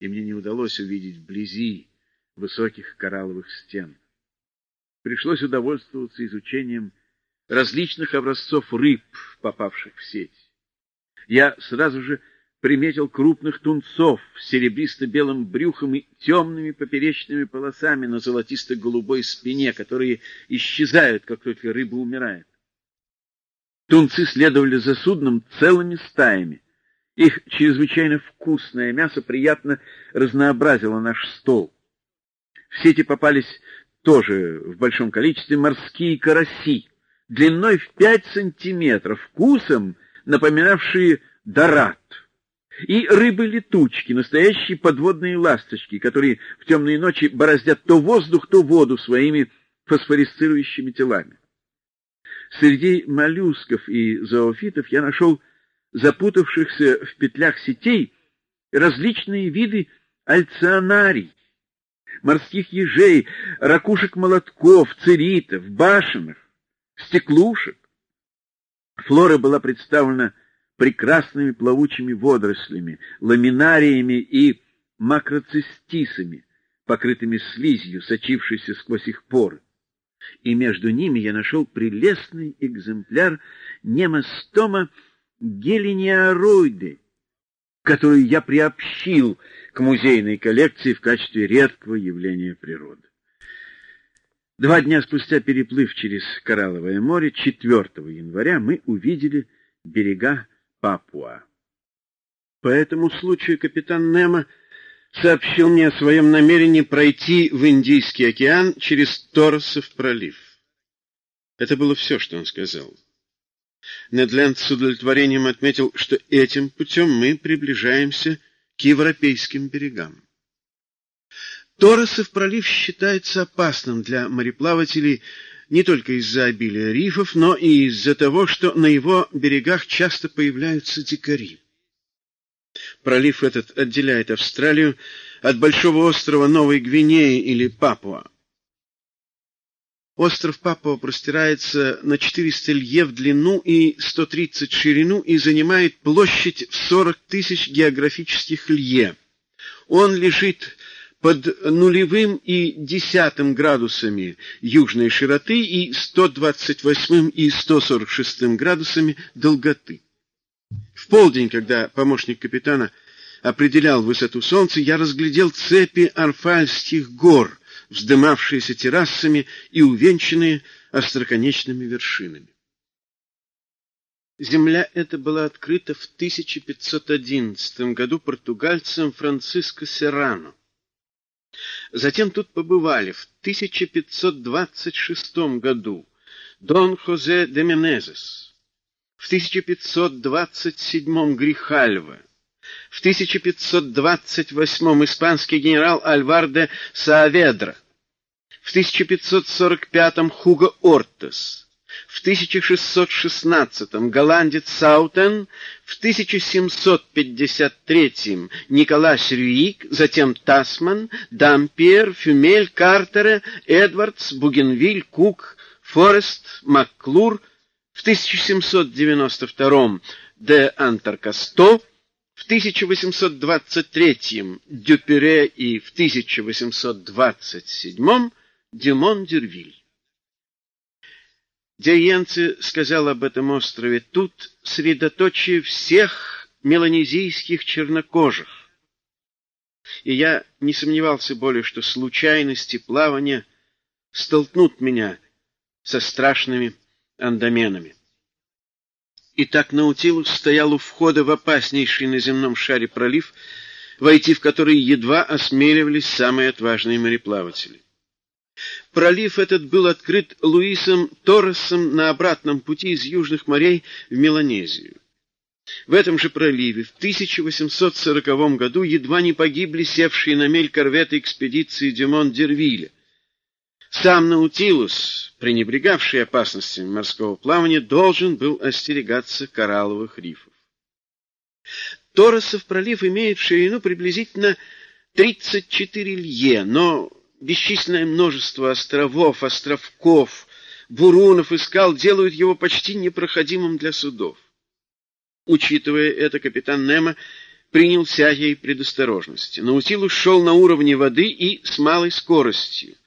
и мне не удалось увидеть вблизи высоких коралловых стен. Пришлось удовольствоваться изучением различных образцов рыб, попавших в сеть. Я сразу же приметил крупных тунцов с серебристо-белым брюхом и темными поперечными полосами на золотисто-голубой спине, которые исчезают, как только рыба умирает. Тунцы следовали за судном целыми стаями. Их чрезвычайно вкусное мясо приятно разнообразило наш стол. В сети попались тоже в большом количестве морские караси, длиной в пять сантиметров, вкусом напоминавшие дорат и рыбы-летучки, настоящие подводные ласточки, которые в темные ночи бороздят то воздух, то воду своими фосфорисцирующими телами. Среди моллюсков и зоофитов я нашел запутавшихся в петлях сетей различные виды альционарий, морских ежей, ракушек-молотков, церитов, башенных, стеклушек. Флора была представлена прекрасными плавучими водорослями, ламинариями и макроцистисами, покрытыми слизью, сочившейся сквозь их поры. И между ними я нашел прелестный экземпляр немостома гелиниароиды, которую я приобщил к музейной коллекции в качестве редкого явления природы. Два дня спустя, переплыв через Коралловое море, 4 января мы увидели берега Папуа. По этому случаю капитан Немо сообщил мне о своем намерении пройти в Индийский океан через Торосов пролив. Это было все, что он сказал. Недленд с удовлетворением отметил, что этим путем мы приближаемся к европейским берегам. Торосов пролив считается опасным для мореплавателей не только из-за обилия рифов, но и из-за того, что на его берегах часто появляются дикари. Пролив этот отделяет Австралию от большого острова Новой Гвинеи или Папуа. Остров Папуа простирается на 400 лье в длину и 130 в ширину и занимает площадь в 40 тысяч географических лье. Он лежит под нулевым и десятым градусами южной широты и 128 и 146 градусами долготы. В полдень, когда помощник капитана определял высоту солнца, я разглядел цепи Арфальских гор, вздымавшиеся террасами и увенчанные остроконечными вершинами. Земля эта была открыта в 1511 году португальцем Франциско Серрано. Затем тут побывали в 1526 году Дон Хозе де Менезес, в 1527 Грихальва, в 1528 испанский генерал Альвар де Сааведра, в 1545 Хуго Ортес, в 1616 голландец Саутен, в 1753 Николас Рюик, затем Тасман, Дампьер, Фюмель, Картере, Эдвардс, Бугенвиль, Кук, Форест, Макклур, в 1792 де Антаркасто, в 1823 Дюпере и в 1827 Дюмон Дюрвиль. Диенце сказал об этом острове, тут средоточие всех меланезийских чернокожих. И я не сомневался более, что случайности плавания столкнут меня со страшными андаменами. Итак, Наутилус стоял у входа в опаснейший на земном шаре пролив, войти в который едва осмеливались самые отважные мореплаватели. Пролив этот был открыт Луисом Торресом на обратном пути из южных морей в Меланезию. В этом же проливе в 1840 году едва не погибли севшие на мель корветы экспедиции Дюмон Дервиля. Сам Наутилус, пренебрегавший опасностями морского плавания, должен был остерегаться коралловых рифов. Торресов пролив имеет ширину приблизительно 34 лье, но бесчисленное множество островов, островков, бурунов и скал делают его почти непроходимым для судов. Учитывая это, капитан Немо принял всякие предосторожности. Наутилус шел на уровне воды и с малой скоростью.